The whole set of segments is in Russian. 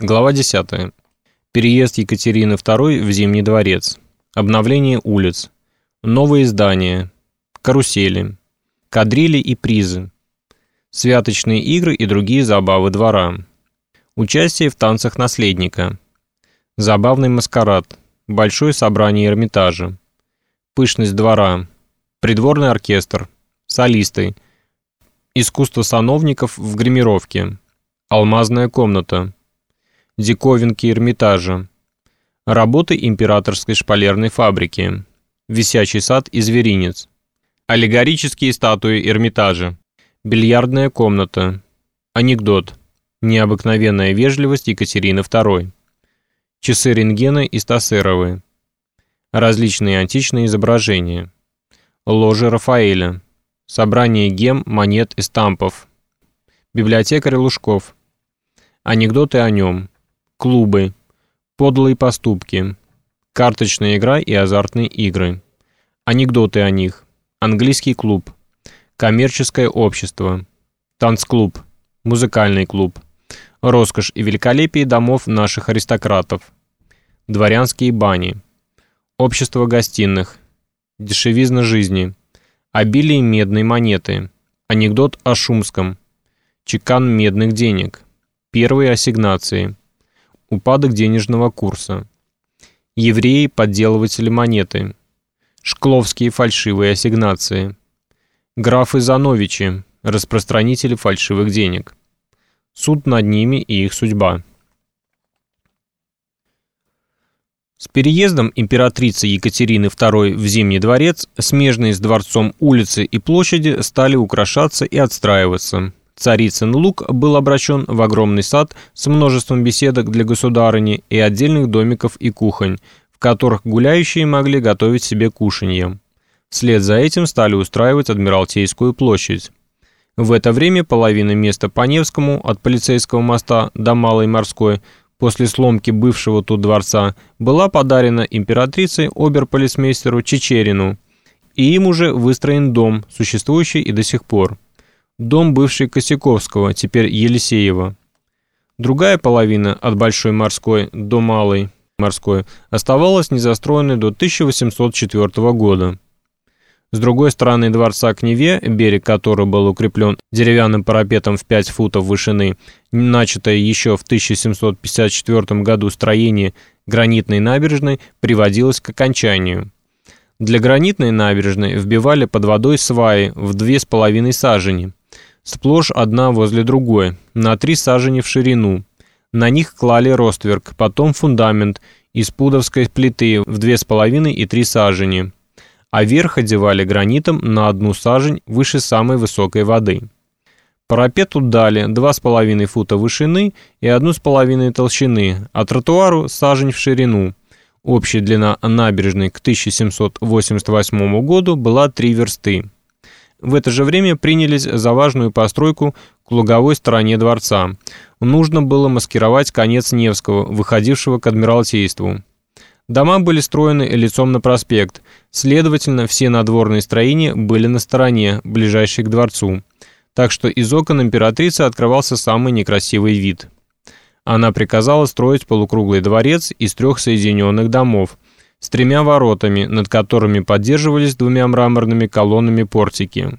Глава 10. Переезд Екатерины II в Зимний дворец. Обновление улиц. Новые здания. Карусели. Кадрили и призы. Святочные игры и другие забавы двора. Участие в танцах наследника. Забавный маскарад. Большое собрание Эрмитажа. Пышность двора. Придворный оркестр. Солисты. Искусство сановников в гримировке. Алмазная комната диковинки Эрмитажа, работы императорской шпалерной фабрики, висячий сад и зверинец, аллегорические статуи Эрмитажа, бильярдная комната, анекдот, необыкновенная вежливость Екатерины II, часы рентгена и Стасеровы, различные античные изображения, ложи Рафаэля, собрание гем, монет и стампов, библиотекарь Лужков, анекдоты о нем, клубы, подлые поступки, карточная игра и азартные игры, анекдоты о них, английский клуб, коммерческое общество, танцклуб, музыкальный клуб, роскошь и великолепие домов наших аристократов, дворянские бани, общество гостиных, дешевизна жизни, обилие медной монеты, анекдот о Шумском, чекан медных денег, первые ассигнации – упадок денежного курса, евреи-подделыватели монеты, шкловские фальшивые ассигнации, графы Зановичи, распространители фальшивых денег, суд над ними и их судьба. С переездом императрицы Екатерины II в Зимний дворец смежные с дворцом улицы и площади стали украшаться и отстраиваться. Царицын луг был обращен в огромный сад с множеством беседок для государыни и отдельных домиков и кухонь, в которых гуляющие могли готовить себе кушанье. Вслед за этим стали устраивать Адмиралтейскую площадь. В это время половина места по Невскому от полицейского моста до Малой Морской после сломки бывшего тут дворца была подарена императрицей оберполицмейстеру Чечерину, и им уже выстроен дом, существующий и до сих пор дом бывший Косяковского, теперь Елисеева. Другая половина от Большой морской до Малой морской оставалась незастроенной до 1804 года. С другой стороны дворца к берег которого был укреплен деревянным парапетом в 5 футов вышины, начатое еще в 1754 году строение гранитной набережной приводилось к окончанию. Для гранитной набережной вбивали под водой сваи в 2,5 сажени – сплошь одна возле другой, на три сажени в ширину. На них клали ростверк, потом фундамент из пудовской плиты в две с половиной и три сажени, а верх одевали гранитом на одну сажень выше самой высокой воды. Парапету дали два с половиной фута вышины и одну с половиной толщины, а тротуару сажень в ширину. Общая длина набережной к 1788 году была 3 версты в это же время принялись за важную постройку к луговой стороне дворца. Нужно было маскировать конец Невского, выходившего к Адмиралтейству. Дома были строены лицом на проспект, следовательно, все надворные строения были на стороне, ближайшей к дворцу. Так что из окон императрицы открывался самый некрасивый вид. Она приказала строить полукруглый дворец из трех соединенных домов, с тремя воротами, над которыми поддерживались двумя мраморными колоннами портики.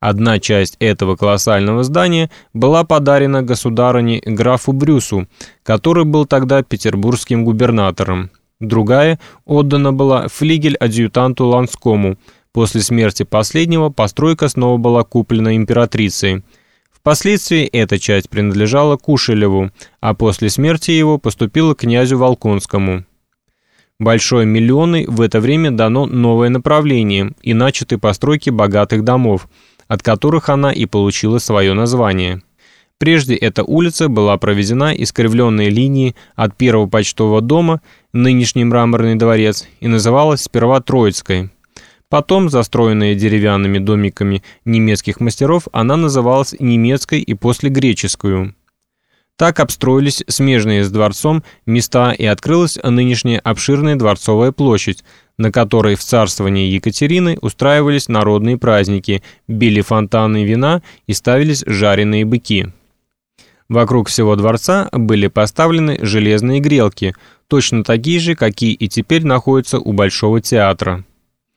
Одна часть этого колоссального здания была подарена государыне графу Брюсу, который был тогда петербургским губернатором. Другая отдана была флигель-адъютанту Ланскому. После смерти последнего постройка снова была куплена императрицей. Впоследствии эта часть принадлежала Кушелеву, а после смерти его поступила князю Волконскому. Большой Миллионы в это время дано новое направление и начаты постройки богатых домов, от которых она и получила свое название. Прежде эта улица была проведена искривленной линией от первого почтового дома, нынешний мраморный дворец, и называлась сперва Троицкой. Потом, застроенная деревянными домиками немецких мастеров, она называлась немецкой и после греческую. Так обстроились смежные с дворцом места и открылась нынешняя обширная дворцовая площадь, на которой в царствовании Екатерины устраивались народные праздники, били фонтаны вина и ставились жареные быки. Вокруг всего дворца были поставлены железные грелки, точно такие же, какие и теперь находятся у Большого театра.